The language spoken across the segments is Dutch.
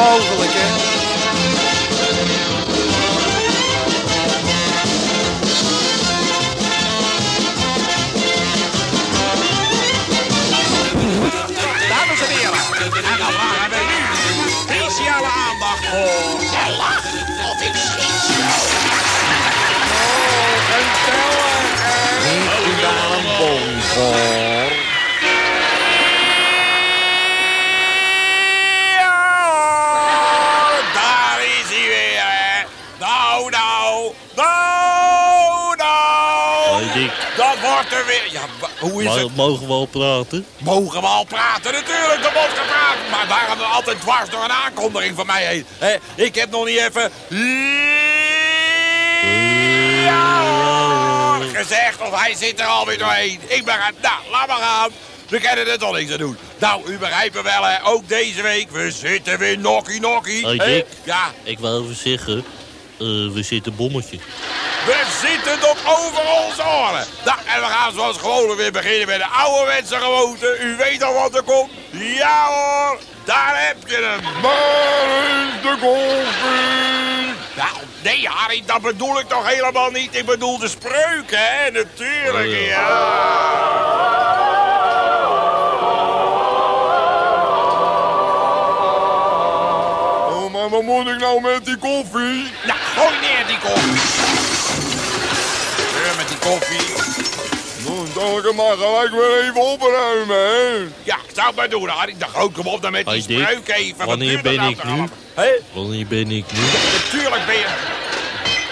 mogelijk, hè? Hoe is maar het? mogen we al praten? Mogen we al praten? Natuurlijk, er wordt gepraat. Maar waarom dan altijd dwars door een aankondiging van mij heen? Ik heb nog niet even... Ja, hoor, gezegd of hij zit er alweer doorheen. Ik ben gaan... Nou, laat maar gaan. We kunnen er toch niks aan doen. Nou, u begrijpt me wel, hè. Ook deze week. We zitten weer nokkie nokkie. Hey, hè? Dick. Ja, Ik wil even zeggen, we zitten bommetje. we zitten tot over onze oren. Nou, en we gaan zoals gewoonlijk weer beginnen met de ouderwetse gewoonte. U weet al wat er komt. Ja hoor, daar heb je hem. Waar is de koffie? Nou, nee Harry, dat bedoel ik toch helemaal niet. Ik bedoel de spreuk, hè, natuurlijk, Oh, ja. Maar wat moet ik nou met die koffie? Nou, gooi neer die koffie. Weer met die koffie. Nou, dan ik hem maar gelijk weer even opruimen, hè? Ja, ik zou het maar doen, Harry. Dan groot kom op dan met die Hey, spreuk even. Wanneer ben ik nu? Hè? Wanneer ben ik nu? Natuurlijk ben je...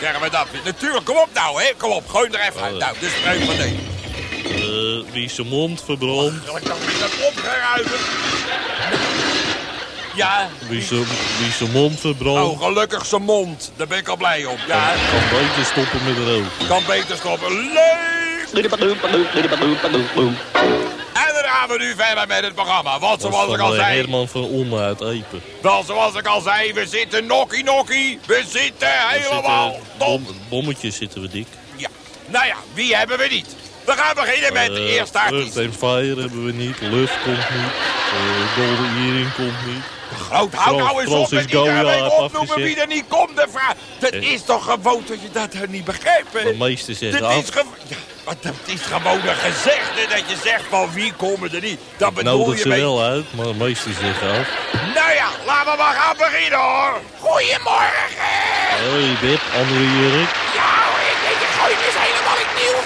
Zeggen we dat? Natuurlijk, kom op nou, hè. Kom op, gooi hem er even uit. Oh. Nou, de spreuk van deze. Eh, wie zijn mond verbrandt, Zal ik dan weer dat opgeruimen? Ja. wie zijn, mond verbrandt, Oh, gelukkig zijn mond. Daar ben ik al blij om. Ja, kan beter stoppen met roken. kan beter stoppen. Leuk! En dan gaan we nu verder met het programma. Want is zoals ik al eh, zei... Herman van Omme uit Epen. Wel, zoals ik al zei, we zitten nokkie nokkie. We zitten We helemaal zitten- top. bom, bommetjes zitten we dik. Ja. Nou ja, wie hebben we niet? We gaan beginnen met de Eh, eerste artiest. Earth and Fire hebben we niet, Lucht komt niet, eh, Golden Earring komt niet. Groot, hou nou eens op met iedere Goya week heeft opnoemen wie er niet komt. De vraag. Dat Eh. is toch gewoon dat je dat niet begrijpt. De meesten zeggen Dit af. is, ja, maar dat is gewoon een gezegde dat je zegt van wie komen er niet. Dat bedoel Nodig je ze mee. wel uit, maar de meesten zeggen af. Nou ja, laten we maar gaan beginnen hoor. Goedemorgen. Hoi Bip, andere jurk. Ja hoor, ik denk gooi is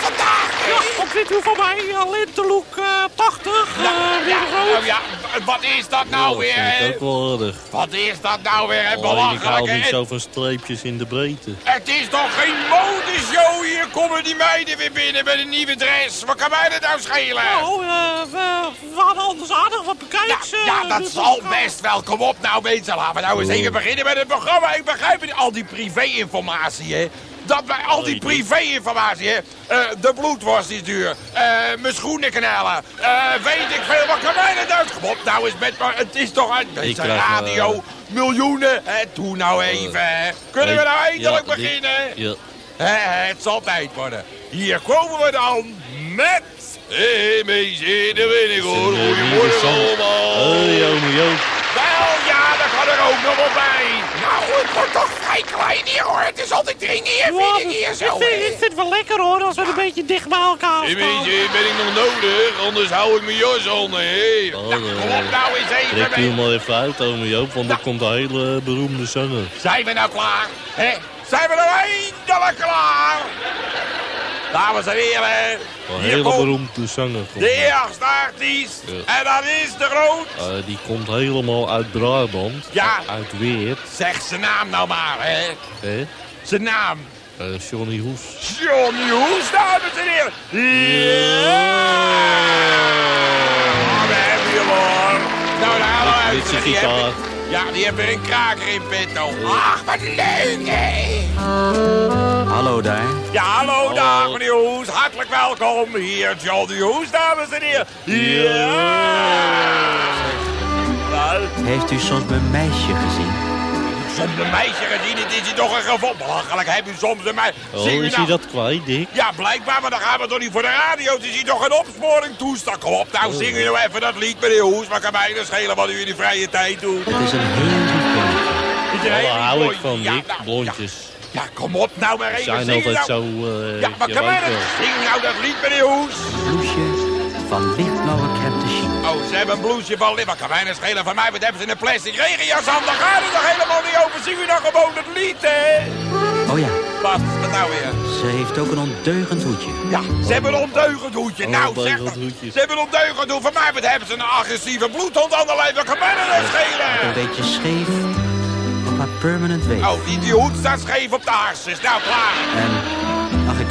niet vandaag. Ja, komt dit u voorbij? Uh, Lintelook eh 80. eh Ja, weer groot. nou ja, wat is dat nou Ja, weer? ik ook wel aardig. Wat is dat nou weer? hè? Alleen ik hou Belachelijk. niet hè? zo van streepjes in de breedte. Het is toch geen modeshow? Hier komen die meiden weer binnen met een nieuwe dress. Wat kan mij dat nou schelen? Nou, eh, we, we hadden anders aardig wat Ja, bekijks. eh, ja, dat dus zal ik, eh, best wel. Kom op nou, mensen. Laten we nou eens Oh. even beginnen met het programma. Ik begrijp het. Al die privé-informatie, hè. Dat bij al die privé-informatie, hè. Eh, de bloedworst is duur. Eh, mijn schoenen knellen. Eh, weet ik veel. Wat kan mij dat uit? Kom op nou eens met... maar Het is toch uit eh, radio. Miljoenen. Hè, doe nou even, hè. Kunnen we nou eindelijk Ja, beginnen? Ja. Het zal tijd worden. Hier komen we dan met... Hé, meisje, daar ben ik hoor. Goedemorgen allemaal. Joop. Wel, ja, dat kan er ook nog wel bij. Nou, het wordt toch vrij klein hier hoor. Het is altijd dringen hier, ja, vind ik hier ik, zo. vind, ik vind het wel lekker hoor, als we een beetje dicht bij elkaar staan. meisje, ben ik nog nodig? Anders hou ik mijn jas hè? Oh, Nou, kom op eh, nou eens even Trek hem maar even uit, ome Joop, want er komt een hele beroemde zanger. Zijn we nou klaar? Hè? Zijn we nou eindelijk klaar? Dames en heren, Een hele komt beroemde zanger. komt de er. eerste artiest. Ja. En dat is de groot. Eh, die komt helemaal uit Brabant. Ja. Uit Weert. Zeg zijn naam nou maar, hè. Hè? Zijn naam. Eh, Johnny Hoes. Johnny Hoes, dames en heren. Ja, we hebben je hoor. Nou, daar gaan we uit. Die hebben, ja, die hebben weer een kraker in petto. Ach, wat leuk, hè. Hallo daar. Ja, hallo, Hallo. dag meneer Hoes. Hartelijk welkom. Hier Johnny Hoes, dames en heren. Ja. Nou, Heeft u soms mijn meisje gezien? Soms een meisje gezien, het is hier toch een geval. Belachelijk, heb u soms een meisje... Oh, is nou- hij dat kwijt, Dick? Ja, blijkbaar, maar dan gaan we toch niet voor de radio. Het is hier toch een opsporing toestaan. Kom op, nou, zing u nou even dat lied, meneer Hoes. Maar kan mij nou schelen wat u in die vrije tijd doet. Het is een heel een Daar hele hou ik van, ja, Dick. nou, Blondjes. Ja, kom op nou maar even. zijn altijd nou. zo... eh, Ja, maar maar, wel. zing nou dat lied, meneer Hoes. Bloesje van crème Oh, ze hebben een blouseje van Liv. Wat kan mij nou schelen van mij? Wat hebben ze in een plastic regenjas aan? Daar gaat het toch helemaal niet over? Zie u dan gewoon het lied, hè? Oh ja, Wat dat nou weer? ze heeft ook een ondeugend hoedje. Ja, ze hebben een ondeugend hoedje. Een Nou, zeg ondeugend maar. hoedje. Ze hebben een ondeugend hoedje. Van mij wat hebben ze een agressieve bloedhond aan de lijf. Wat kan mij nou Een schelen? beetje scheef op haar permanent weef. Oh, die, die hoed staat scheef op de harses. Nou, klaar. En,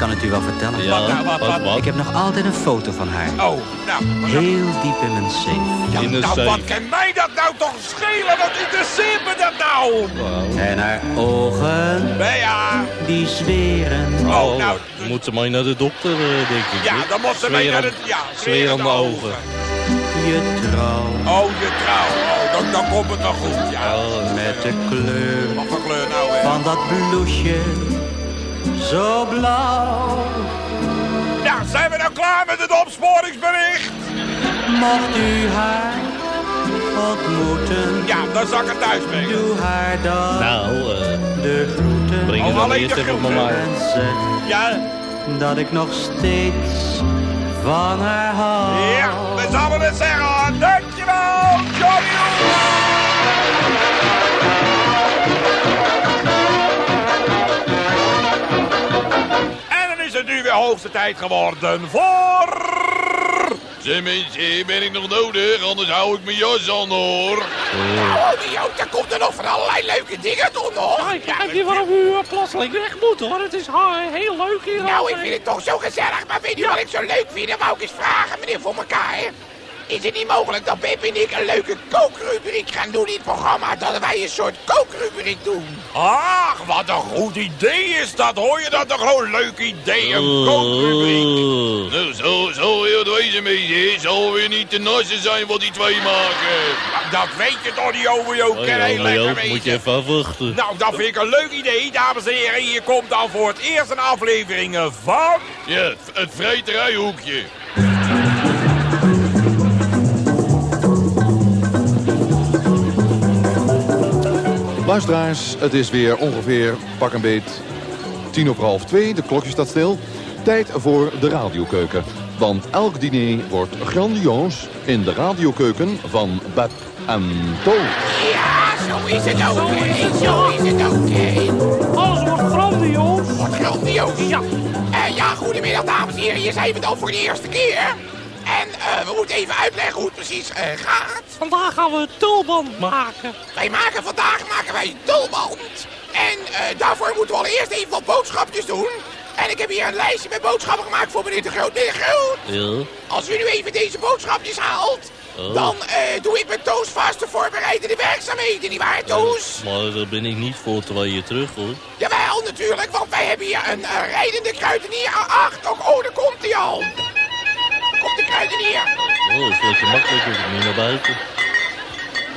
kan het u wel vertellen. Ja, Wat nou, wat, wat, wat? wat? Ik heb nog altijd een foto van haar. Oh, nou. maar dat- Heel diep in mijn safe. Ja, In de nou, zee. wat kan mij dat nou toch schelen? Wat interesseert me dat nou? En haar ogen, Bea. die zweren. Oh, Oh, nou. moet ze maar naar de dokter, eh, denk ik. Ja, dan moet ze mee Zweer naar aan- het... Ja, Zweer aan de ogen. Je trouw Oh, je trouw. Oh, dan, dan komt het nog goed, ja. Oh, met de kleur Wat voor kleur nou, hè? van dat bloesje. Zo blauw. Ja, zijn we nou klaar met het opsporingsbericht? Mocht u haar ontmoeten, Ja, dan zal ik het thuis brengen. doe haar dan Nou, eh, de groeten. breng Oh, het dan alleen eerst de even groeten. met mij. En zeg Ja, dat ik nog steeds van haar hou. ja, we zullen het zeggen. Dankjewel, Johnny dan weer hoogste tijd geworden voor... Zeg mensen, ben ik nog nodig? Anders hou ik mijn jas aan hoor. Oh, die ook, daar komt er nog van allerlei leuke dingen doen, hoor. Ja, ik begrijp niet waarom u eh, plotseling weg moet hoor. Het is ha- heel leuk hier. Nou, ik vind het toch zo gezellig. Maar weet u wat ik zo leuk vind? Dat wou ik eens vragen, meneer Voor elkaar. Is het niet mogelijk dat Pep en ik een leuke kookrubriek gaan doen in het programma? Dat wij een soort kookrubriek doen. Ach, wat een goed idee is dat. Hoor je dat? Een gewoon leuk idee, een kookrubriek. Nou, zo, zo heel het wezen mee. Zal weer niet te nassen zijn wat die twee maken. Dat weet je toch niet over jou. Oh, ja, heel lekker moet je even afwachten. Nou, dat vind ik een leuk idee, dames en heren. Hier komt dan voor het eerst een aflevering van... Ja, het, het Luisteraars, het is weer ongeveer pak een beet tien over half twee. De klokje staat stil. Tijd voor de radiokeuken. Want elk diner wordt grandioos in de radiokeuken van Beb en To. Ja, zo is het ook, hè. Zo is het ook. Alles wordt grandioos. Wat grandioos. Ja. Eh, ja, goedemiddag, dames en heren. Hier zijn we dan voor de eerste keer. Eh, we moeten even uitleggen hoe het precies eh, gaat. Vandaag gaan we tulband maken. Wij maken vandaag maken wij tulband. En eh, daarvoor moeten we allereerst even wat boodschapjes doen. En ik heb hier een lijstje met boodschappen gemaakt voor meneer de Groot. Meneer de Groot, Ja. als u nu even deze boodschapjes haalt... Oh. dan eh, doe ik met Toos vast de voorbereidende werkzaamheden, nietwaar Toos? Maar daar ben ik niet voor tweeën terug, hoor. Jawel, natuurlijk, want wij hebben hier een eh, rijdende kruidenier. Ach, ook, oh, daar komt hij al. Dat is lekker makkelijk, ik niet naar buiten.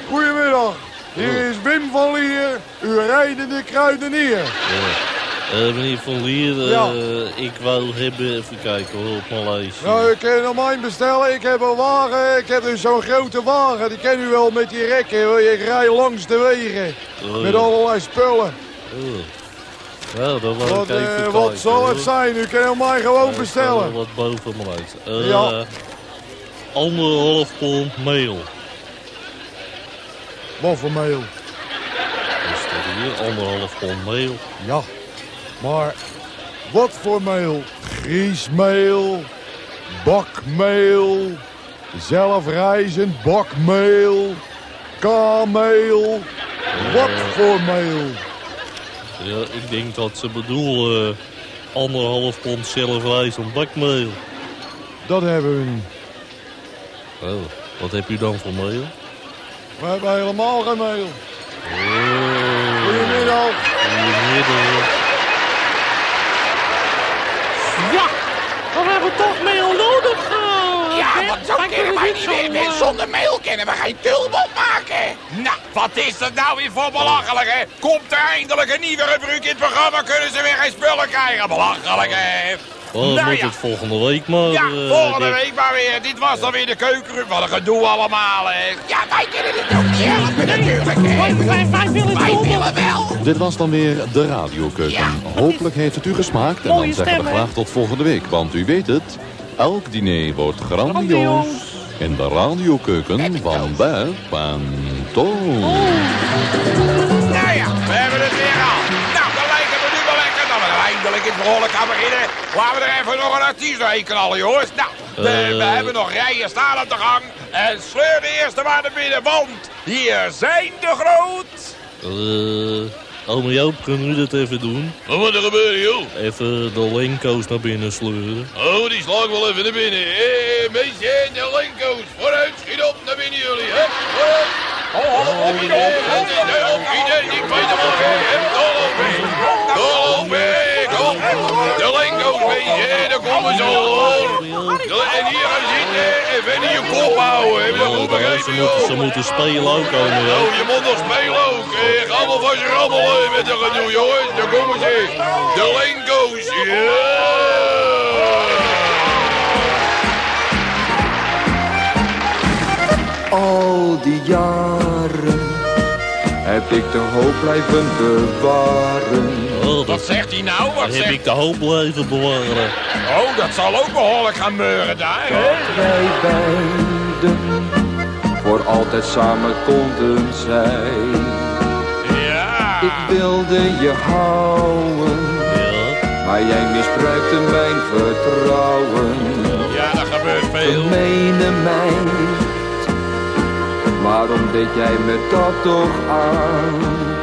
Goedemiddag. Hier is Wim van Lier, uw rijdende kruidenier. Ja. Eh, meneer Van Lier, eh, Ja. ik wou hebben, even kijken hoor, op mijn lijstje. Nou, u kan nog mijn bestellen. Ik heb een wagen. Ik heb dus zo'n grote wagen. Die ken u wel met die rekken. hoor. Ik rij langs de wegen. Oh, Met allerlei spullen. Oh. Nou, dan wou Wat, ik even eh, kijken, wat zal het zijn? U kan mij gewoon bestellen. Wat boven mijn lijst. Ja. Anderhalf pond meel. Wat voor meel? Dat staat hier, anderhalf pond meel. Ja. Maar wat voor meel? Griesmeel, bakmeel, zelfrijzend bakmeel, kameel. Wat voor meel? Ja, ik denk dat ze bedoelen anderhalf pond zelfrijzend bakmeel. Dat hebben we niet. Oh, wat heb u dan voor meel? We hebben helemaal geen meel. Oh, Goedemiddag. goedemiddag. Ja, dan hebben we toch meel nodig. eh, Ja, Bert. want zo kennen kunnen wij niet zo, meer. Met zonder mail kunnen we geen tulband maken. Nou, wat is dat nou weer voor belachelijk, hè? Komt er eindelijk een nieuwe rubriek in het programma, kunnen ze weer geen spullen krijgen. Belachelijk, hè? Oh, Nou moet ja. het volgende week maar. Ja, eh, volgende week maar weer. Dit was dan weer de keukenrup. Wat een gedoe allemaal, hè. Ja, wij kunnen dit ook niet helpen natuurlijk, hè. Wij, wij willen Wij het willen wel. Dit was dan weer de radiokeuken. Hopelijk heeft het u gesmaakt. En dan zeggen we graag tot volgende week. Want u weet het, elk diner wordt grandioos. In de radiokeuken van Bert en Toon. Behoorlijk gaan beginnen. Laten we er even nog een artiest doorheen knallen, jongens. Nou, de- we Eh. hebben nog rijen staan op de gang. En sleur de eerste maar naar binnen, want hier zijn de groot... Eh, Joop, kunnen u dat even doen? Wat moet er gebeuren, joh? Even de Lenko's naar binnen sleuren. Oh, die sla ik wel even naar binnen. Hé, mensen, de linko's. Vooruit, schiet op naar binnen jullie, hè? Vooruit. Oh, oh, op, iedereen, iedereen, ik weet het wel. Dol op mee. Dol op mee, kom. De mensen, daar komen ze al, En hier gaan zitten, even in je kop houden. Heb je dat goed ze, moeten, ze joh? moeten spelen ook, ome Oh, Joop. je moet nog spelen ook. Eh, ga maar vast rammelen met de gedoe, jongens. Daar komen ze. De linko's, ja. Al die jaren heb ik de hoop blijven bewaren. Wat zegt hij nou? Wat heb zegt ik de hoop blijven bewaren. Oh, dat zal ook behoorlijk gaan meuren daar, hè? Wij beiden voor altijd samen konden zijn. Ja. Ik wilde je houden, Ja, maar jij misbruikte mijn vertrouwen. Ja, dat gebeurt veel. Gemene meid, waarom deed jij me dat toch aan?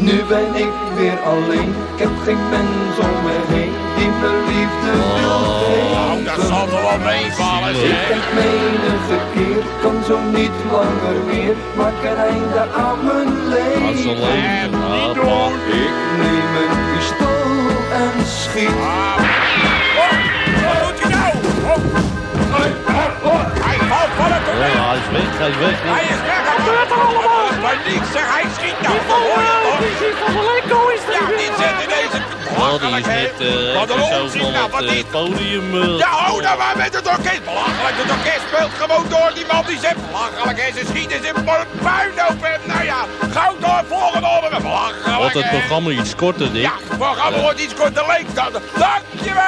Nu ben ik weer alleen, ik heb geen mens om me heen die me liefde wil Nou, dat zal geven. er wel meevallen, Ik zeg. denk menige keer, kan zo niet langer meer, maak een einde aan mijn als ze leven. leven. En niet doen. Ik neem een pistool en schiet. Ah, oh, wat doet hij nou? Oh. Hij valt van het Ja, toneel. hij is weg, hij is weg. Hij is weg. Wat gebeurt er allemaal? Paniek, zeg. Hij schiet nou. Lenko is Ja, aan. zit in deze... Die is net Wat nou. het Wat eh, podium. eh, Ja, oh, nou maar met het orkest. Belachelijk, het orkest speelt gewoon door. Die man die zegt belachelijk en ze schieten ze voor een puinhoop. En nou ja, gauw door, volgende onder. Belachelijk. Wordt het programma iets korter, Dick? Ja, het programma wordt iets korter leek. Dankjewel!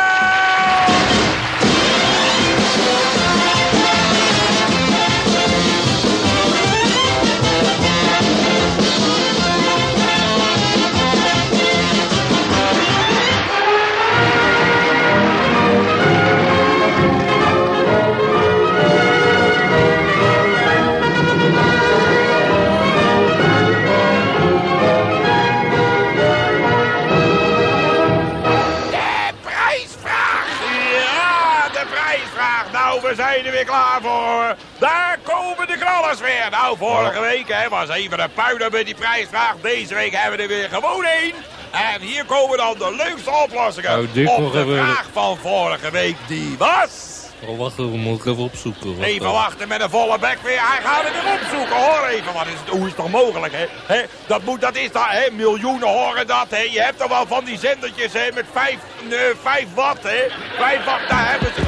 Weer klaar voor. Daar komen de knallers weer. Nou, vorige week hè, was even een puinhoop met die prijsvraag. Deze week hebben we er weer gewoon één. En hier komen dan de leukste oplossingen. Nou, op de vraag van vorige week, die was... Oh, wacht even, moet ik even opzoeken. Even wachten met een volle bek weer. Hij gaat het weer opzoeken. Hoor even, wat is het, hoe is het toch mogelijk, hè? hè? Dat, moet, dat is daar, hè? Miljoenen horen dat, hè? Je hebt toch wel van die zendertjes, hè? Met vijf, eh, vijf watt, hè? Vijf watt, daar hebben ze...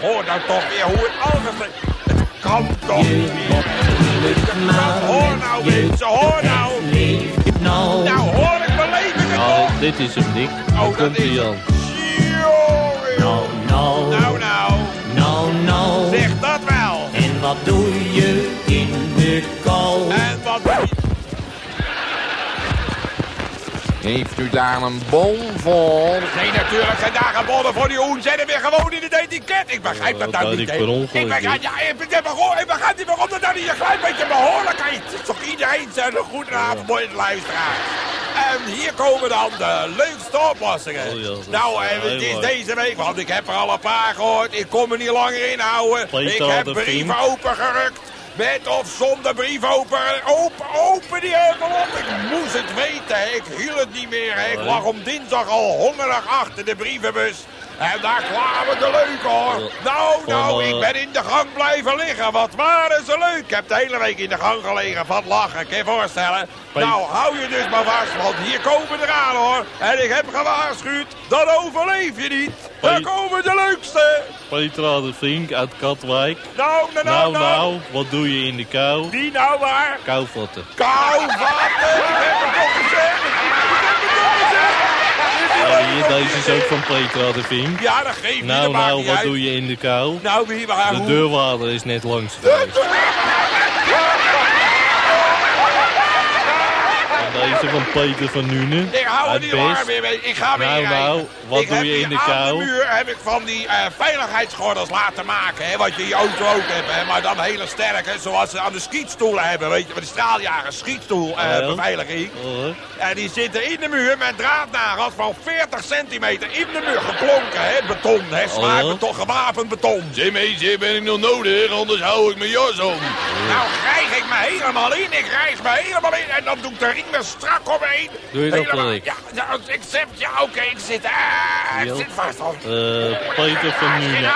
Hoor nou toch weer hoe het algemeen... Het kan toch niet meer. Nou, hoor nou, mensen, hoor nou. Nou, hoor ik mijn leven het Nou, dit is hem, Dick. Oh, dat komt is wel. En wat doe je Heeft u daar een bon voor? Nee, natuurlijk zijn daar geboden voor die hoen. Zijn er weer gewoon in het etiket. Ik begrijp Oh, dat dat nou niet, ik hè. per ongeluk, Ik begrijp, ja, ik begrijp, ik begrijp niet waarom dat nou niet een klein beetje behoorlijk kan. Het is toch iedereen zijn een goedenavond, mooie luisteraars. En hier komen dan de leukste oplossingen. Oh ja, nou, en het is deze week, want ik heb er al een paar gehoord. Ik kom er niet langer in houden. Lees Ik heb de brieven opengerukt. Met of zonder brief open, open, die envelop. Ik moest het weten, ik hield het niet meer. Ik lag om dinsdag al hongerig achter de brievenbus. En daar kwamen de leuk hoor. Nou, nou, Van, ik eh, ben in de gang blijven liggen. Wat waren ze leuk. Ik heb de hele week in de gang gelegen van het lachen. Kan je voorstellen? Nou, hou je dus maar vast, want hier komen er aan hoor. En ik heb gewaarschuwd, dan overleef je niet. Daar Peet- komen de leukste. Petra de Vink uit Katwijk. Nou, nou, Nou, nou, nou. nou, wat doe je in de kou? Wie nou waar? Kouvatten. Kouvatten, ik heb het toch gezegd. Ik heb het toch gezegd. Ja, hier, deze is ook van Petra de Vink. Ja, dat geeft Nou, nou, wat uit. doe je in de kou? Nou, wie waar, De deurwaarder is net langs deze van Peter van Nuenen. Ik hou er niet langer meer mee. Ik ga weer Nou, rijden. nou, wat ik doe heb je in de aan kou? de muur heb ik van die eh, veiligheidsgordels laten maken. Hè, wat je in je auto ook hebt. Hè, maar dan hele sterke. Zoals ze aan de schietstoelen hebben. Weet je, met de straaljagers schietstoel eh, beveiliging. Oh, En die zitten in de muur met draadnagels van 40 centimeter in de muur geklonken. Hè, beton, hè, Oh. beton, gewapend beton. Me, hier ben ik nog nodig, anders hou ik mijn jas om. Nou rijg ik me helemaal in. Ik rijg me helemaal in. En dan doe ik de ring strak omheen. Doe je dat Helemaal-? Ja, nou, ik zit, ja oké, ik zit, ah, ik zit vast al. Eh, Peter van Geen Nuenen.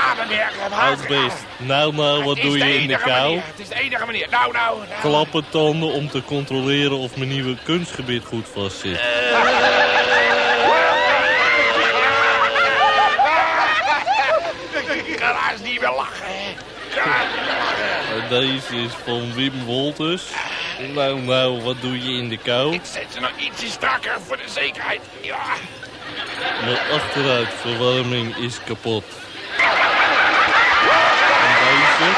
Nou, nou, wat doe je in de kou? manier, Het is de enige manier. Nou, nou, nou. Klappen tanden om te controleren of mijn nieuwe kunstgebied goed meer lachen, hè. Ik haast niet meer lachen. En deze is van Wim Wolters. Nou, nou, wat doe je in de kou? Ik zet ze nog ietsje strakker voor de zekerheid. Ja. Mijn achteruitverwarming is kapot. En deze...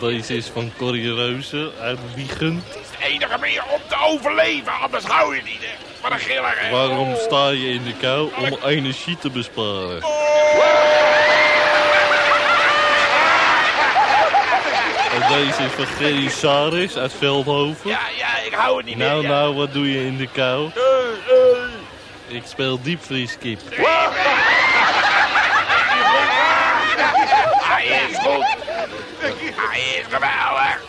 Deze is van Corrie Reuze uit Wiegen. Het is de enige manier om te overleven, anders hou je niet, hè. Wat een giller, hè. Waarom sta je in de kou? Om energie te besparen. Deze is van Gerry Saris uit Veldhoven. Ja, ja, ik hou het niet Nou, meer. ja. nou, wat doe je in de kou? Ik speel diepvrieskip. Hij is goed. Hij is geweldig.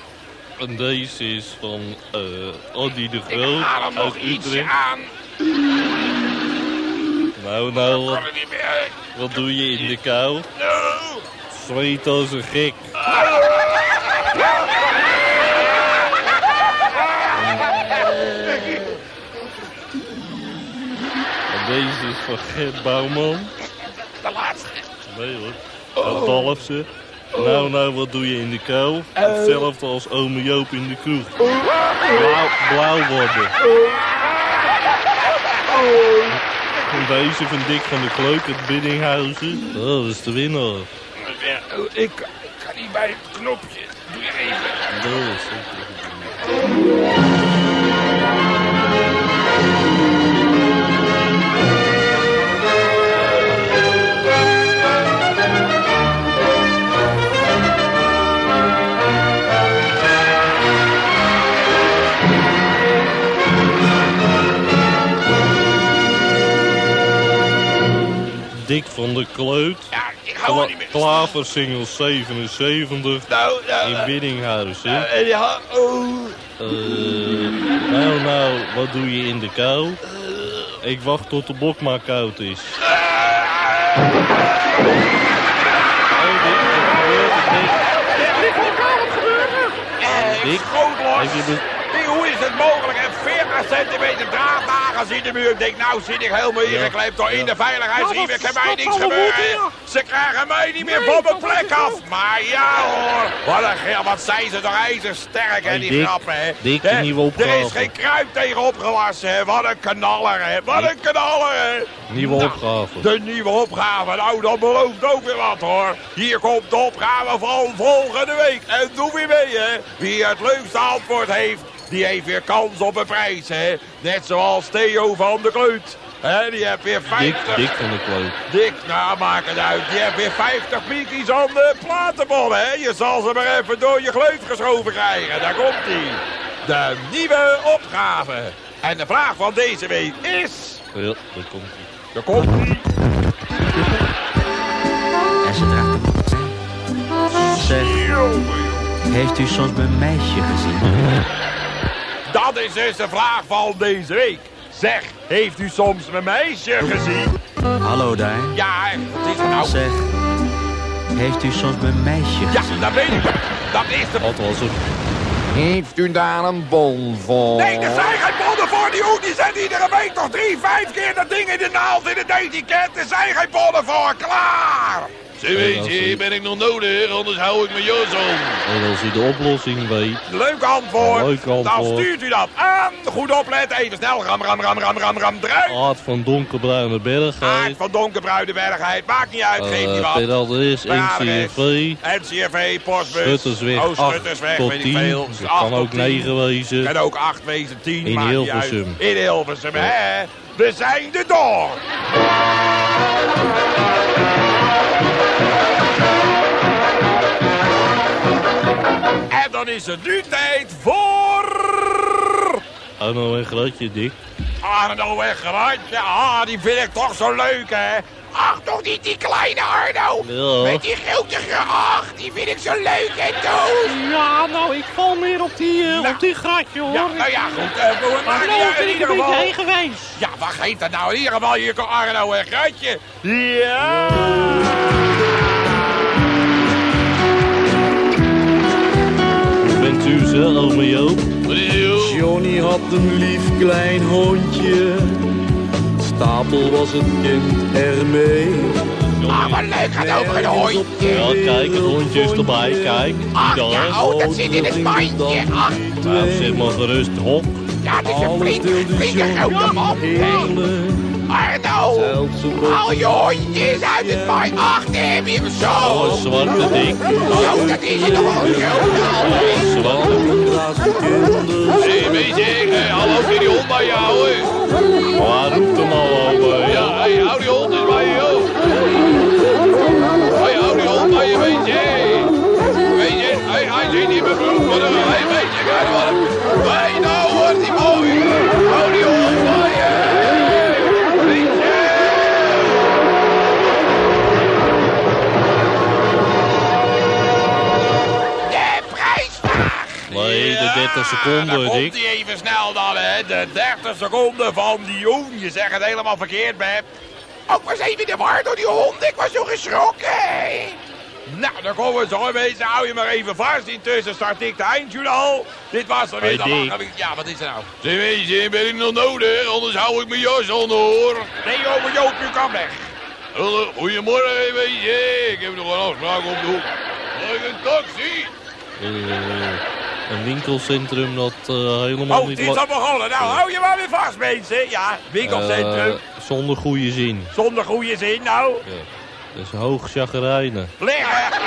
En deze is van eh Oddy de Ik Groot haal hem nog uit ietsje Utrecht. aan. Nou, nou, wat, doe je in de kou? Zweet als een gek. Deze is van Gert Bouwman. De laatste. Nee hoor. Uit Dalfsen. Nou, nou, wat doe je in de kou? Hetzelfde als ome Joop in de kroeg. Blauw, blauw worden. En deze van Dick van de Kleuk uit Biddinghuizen. Oh, dat is de winnaar. Ja, oh, Ik, ik kan niet bij het knopje. Doe je even. Dat is Dick van der Kleut. Ja, ik hou niet meer. Klaver single 77 Nou, nou, in nou. Biddinghuizen. En ja, oh. Eh, nou, nou, wat doe je in de kou? Ik wacht tot de blok maar koud is. Oh, Dick, er, heb je de- Hey, Hoe is het mogelijk? Ik heb 40 centimeter draadnagels in de muur. Ik denk, nou zit ik helemaal ingekleed door in de veiligheidsriem. Ja, Ik kan mij niks gebeuren. Ze krijgen mij niet meer Nee, van mijn plek af. Maar ja hoor. Wat een. Wat zijn ze toch ijzersterk, hè, die grappen, hè. Een nieuwe Er is opgave. geen kruid tegen opgewassen, hè. Wat een kanaller, hè. Wat een kanaller, hè. Nieuwe Nou, opgave. De nieuwe opgave. Nou, dat belooft ook weer wat, hoor. Hier komt de opgave van volgende week. En doe weer mee, hè. Wie het leukste antwoord heeft, die heeft weer kans op een prijs, hè. Net zoals Theo van de Kleut. Hè, die heeft weer Dick, 50... Dick van de Kleut. Dik, nou maak het uit. Die heeft weer 50 piekies aan de platenbol, hè. Je zal ze maar even door je gleuf geschoven krijgen. Daar komt hij. De nieuwe opgave. En de vraag van deze week is... Ja, daar komt hij. Daar komt hij. En ze draagt een Zeg, heeft u soms mijn meisje gezien? Dat is dus de vraag van deze week. Zeg, heeft u soms mijn meisje gezien? Hallo daar. Ja, het is er nou. Zeg, heeft u soms mijn meisje Ja, gezien? dat weet ik. Dat is de... Dat was het. Heeft u daar een bon voor? Nee, er zijn geen bonnen voor. Die hoek die zet iedere week toch drie, vijf keer dat ding in de naald in het etiket. Er zijn geen bonnen voor. Klaar. Zeg, weet je, ben ik nog nodig, anders hou ik mijn jas om. En als u de oplossing weet... Leuk antwoord. Leuk antwoord. Dan stuurt u dat aan. Goed opletten. Even snel. Ram, ram, ram, ram, ram, ram. Eruit. Aard van donkerbruine Aard bergheid. van donkerbruide bergheid. Maakt niet uit. Geef niet Uh, wat. Pedalist. NCFV. NCRV, postbus. Schuttersweg Oh, 8 Schuttersweg, tot weet ik 10. veel. Het 8 kan ook 10. 9 wezen. Kan ook 8 wezen, 10. In. Hilversum. In Hilversum, hè? We zijn er door. En dan is het nu tijd voor... Arno en Gratje, Dick. Arno en Gratje. Ah, die vind ik toch zo leuk, hè? Ach, toch niet die kleine Arno. Ja. Met die grote ach, die vind ik zo leuk, hè, Toos. Ja, nou, ik val meer op die, eh, Nou. op die gratje, hoor. Ja, nou ja, goed. eh, maar nou uit ben in ik ieder een beetje heen geweest. Ja, waar geeft dat nou? In ieder geval, hier komt Arno en Gratje. Ja! Bent u ze, ome Joop? Wat is het, joh? Johnny had een lief klein hondje. Stapel was het kind ermee. Ah, wat leuk gaat over een hondje. Ja, kijk, het hondje is erbij, kijk. Ach, Daar. ja, oh, dat zit in het mandje. Ach, Nou, zit maar gerust, hok. ja, het is een flinke, flinke John grote man. Heerlijk. Zelfs op haal je hondjes uit het mandje. Ach, heb je Oh, zo. zwarte dik. Zo, dat is het wel zo. Zwarte. Hé, weet je, eh, hallo, die hond bij je houden? Waar roept hem al over? Ja, hey, hou die hond eens bij je, joh. Hey, hou die hond bij je, weet je. Weet je, hij, zit niet meer broek, maar hey, weet je, kijk maar. Hey, 30 Dan seconden, komt Dick. hij even snel dan, hè. De 30 seconden van Dion. Je zegt het helemaal verkeerd, Beb. Ook was even de war door die hond. Ik was zo geschrokken. Nou, dan komen we zo. Wezen, hou je maar even vast. Intussen start ik de eindjournal. Dit was er weer Hey, de. Ja, wat is er nou? Zeg, ben ik nog nodig, anders hou ik mijn jas aan, hoor. Nee, over Joop, u kan weg. Hallo, Goedemorgen, je. Ik heb nog een afspraak op de hoek. Mag ik een taxi? Eh, een winkelcentrum dat eh, helemaal Oh, niet... het is al begonnen. Nou, hou je maar weer vast, mensen. Ja, winkelcentrum. Eh, zonder goede zin. Zonder goede zin, nou. Ja. Dat is hoog chagrijnen. Liggen, liggen.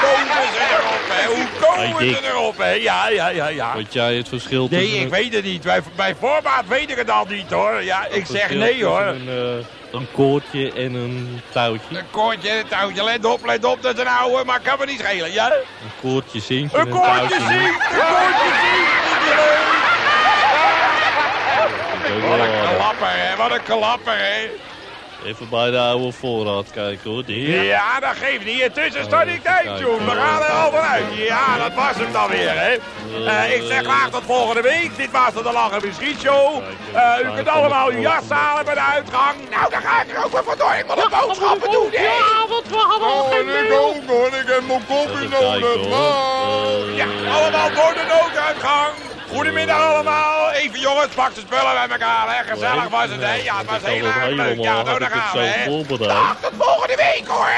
Komen ze erop, hè? Hoe komen erop, hè? Ja, ja, ja, ja. Weet jij het verschil Nee, tussen... ik weet het niet. Bij, bij voorbaat weet ik het al niet, hoor. Ja, ik zeg nee, hoor. Een, eh, een koordje en een touwtje. Een koordje, een touwtje. Let op, let op. Dat is een oude, maar kan me niet schelen, ja? Een koordje je Een en koordje zien, een koordje zien. Vind je leuk? Dat is ook Wat een klapper, hè? Wat een klapper, hè? Even bij de oude voorraad kijken hoor. Die. Ja, dat geeft niet. Intussen start ik tijd, Joen. We gaan er al vanuit. Ja, dat was hem dan weer, hè. Eh, ik zeg graag tot volgende week. Dit was de Lange Beschietshow. Eh u kunt allemaal uw jas halen bij de uitgang. Nou, dan ga ik er ook weer vandoor. Ik moet een boodschappen doen, hè. Ja, want we hadden al geen mail. hoor. Ik heb mijn. Ja, Eh, allemaal door de nooduitgang. Goedemiddag allemaal. Even jongens, pak de spullen bij elkaar, hè. Gezellig was het, hè. Ja, het was heel erg leuk. Ja, nou, daar gaan we, hè. Dag, tot volgende week, hoor.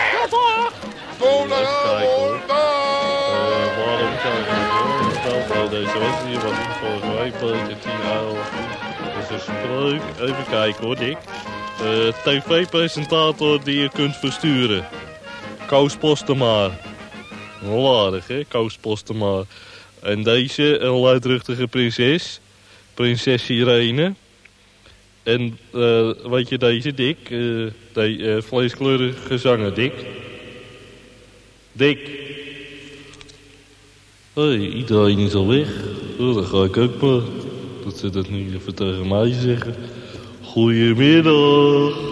Kijken hoor. Eh, waarom kan ik niet? Het spel van deze wedstrijd was niet vorige week beter 10 euro. Dat is een spreuk. Even kijken hoor, Dick. Eh, TV-presentator die je kunt versturen. Koos Postema. Wel aardig hè, Koos Postema. En deze, een luidruchtige prinses. Prinses Irene. En eh, weet je deze, Dick? eh de eh, vleeskleurige zanger, Dick. Dick. Hé, hey, iedereen is al weg. Oh, dan ga ik ook maar. Dat ze dat nu even tegen mij zeggen. Goedemiddag.